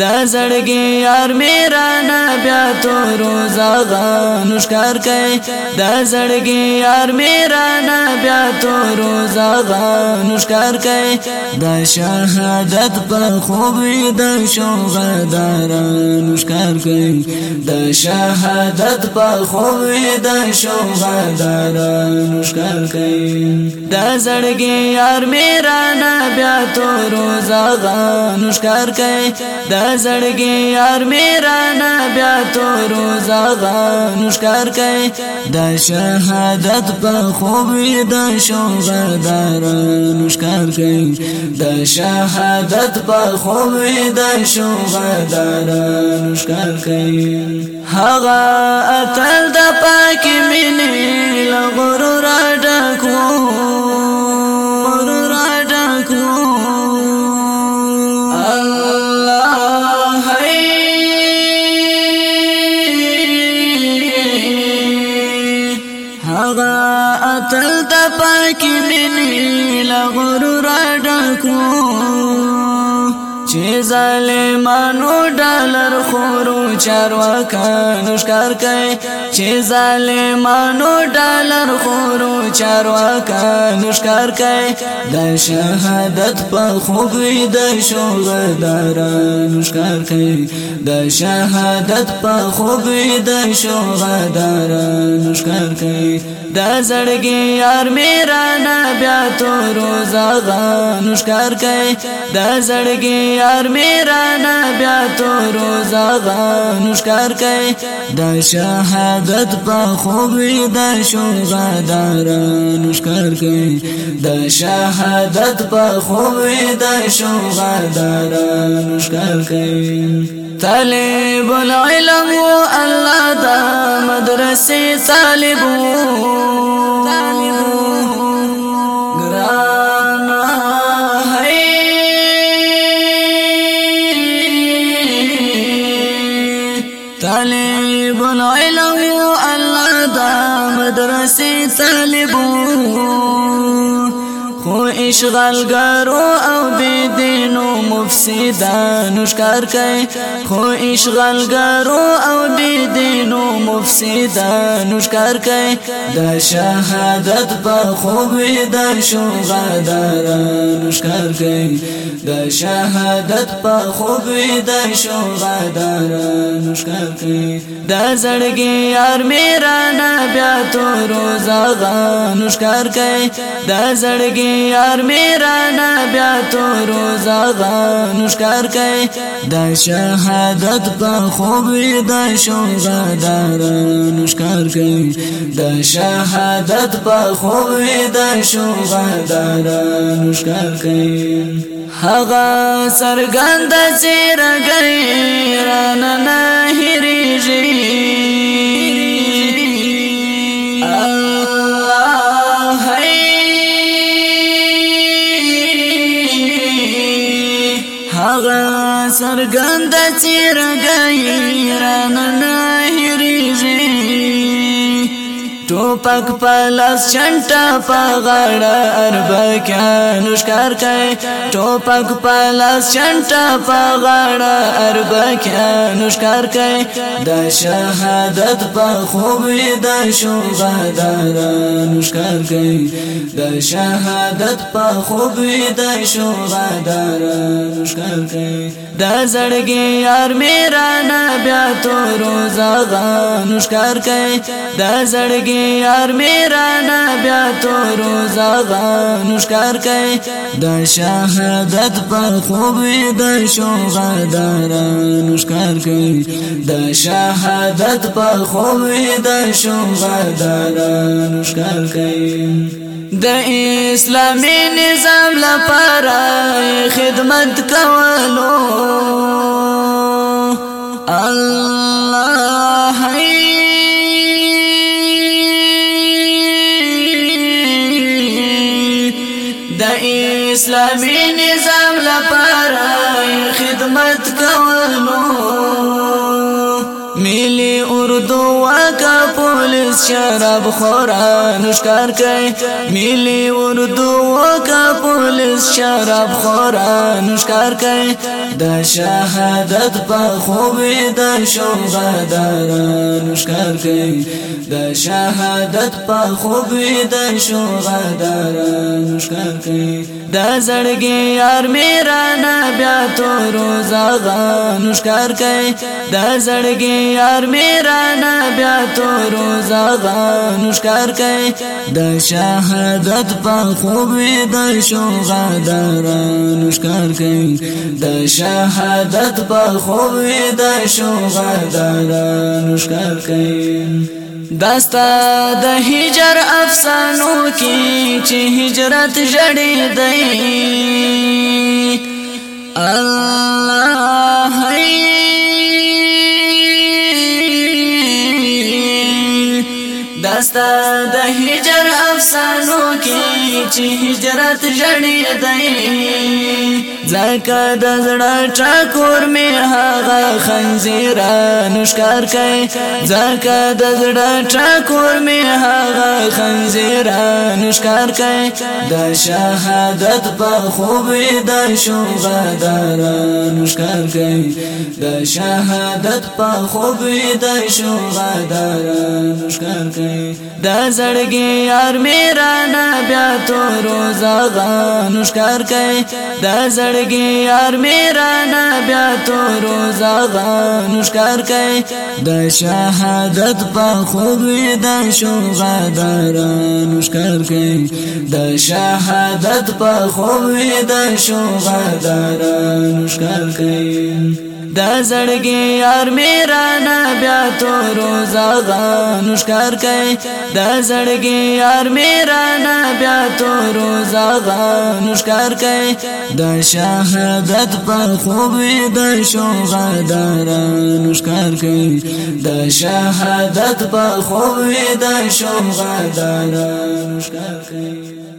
د زړګي یار میرا نه بیا تو روزا غنوشکار کئ د زړګي یار میرا نه بیا تو روزا غنوشکار کئ د شهادت په خوب د شوق دارانوشکار کئ د شهادت په خوب د شوق دارانوشکار کئ د زړګي یار میرا نه بیا تو روزا غنوشکار کئ د زړګي یار میرا نه بیا تو روزا غنشکار کوي د شهادت په خوب د شوغر دار نشکار کوي د شهادت په خوب د شوغر دار نشکار کوي هغه اتل د پاک مینې لغرور ډکو اتل د پاک منی لغرور ډکو چې ظالمانو ډالر خورو چارواکان ښکار کوي چې ظالمانو ډالر خورو چارواکان ښکار کوي د شهادت په خوب د شوغداران ښکار کوي د شهادت په خوب د شوغداران ښکار کوي د زړګي یار میرا نه بیا تو روزا غان ښکار کوي د زړګي یار میرا نه بیا تو روزا غانوش کار کوي د شهادت په خوب د شوغدارانوش کار کوي د شهادت په خوب د شوغدارانوش کار کوي طالب العلم الله د مدرسې طالب طالب طالب العلم یو الله دا مدرسې طالبو خو اشغالګرو او بيدینو مفسدان ښکار کوي خو اشغالګرو او بی دینو مفسدان ښکار کوي د شهادت په خوب د شوغداران ښکار کوي د شهادت په خوب د شوغداران ښکار کوي د زړګي یار میرانه بیا تو روزا غان ښکار کوي د زړګي یار میرانه بیا تو روزا غان نشکار کوي د شهادت په خوب د شهادت نشکار کوي د شهادت په خوب د شهادت نشکار کوي هغه سرګند سیر غیر رانه نه هریږي سرګند چیرګای راننای ټوپک پلاس چنټا پغړه اربکان شکار کای ټوپک پلاس چنټا پغړه اربکان شکار کای د شهادت په خوب د شهادتان شکار کای د شهادت په خوب د شهادتان شکار کای د زړګي یار میرا نه بیا تو روزا غان شکار کای د زړګي یار میرا بیا تو روزا غانوشکار کوي د شهادت په خوب د شوغدارانوشکار کوي د شهادت په خوب د شوغدارانوشکار کوي د اسلامي نظام لپاره خدمت کولو دعا کا پولیس شراب خورا نشکار کئی ملی اردو کا پولیس شراب خورا نشکار کئی د شهادت په خوب د شوغدار نشکار کئی د شهادت په خوب د شوغدار دا زړګي یار میرا نه بیا تو روزا غنوشکار کوي دا زړګي یار میرا نه بیا تو روزا غنوشکار کوي د شهادت په خوب د شوغا درنوشکار کوي د شهادت په خوب د شوغا درنوشکار کوي داستا د هجر افسانو کې چې هجرت جړې دی الله داستا د هجر افسانو کې چې هجرت جړې دی ځکه د زړه ټاکور مې هغه خنزیران ښکار کوي ځکه د زړه ټاکور مې هغه خنزیران ښکار کوي د شهادت په خوب د شوغداران ښکار کوي د شهادت په خوب د شوغداران ښکار کوي دا زړګي یار میرا نه بیا تو روزا غانوش کار کوي دا زړګي یار میرا نه بیا تو روزا غانوش کار کوي د شهادت په خوب د شوغا درانوش کار کوي د شهادت په خوب د شوغا درانوش کار کوي دا زړګي یار میرا نه بیا تو روزا غانوش کار کوي دا زړګي یار میرا نه بیا تو روزا غانوش کار کوي د شهادت په خوب د شوغا دارانوش کار کوي د شهادت په خوب د شوغا دارانوش کار کوي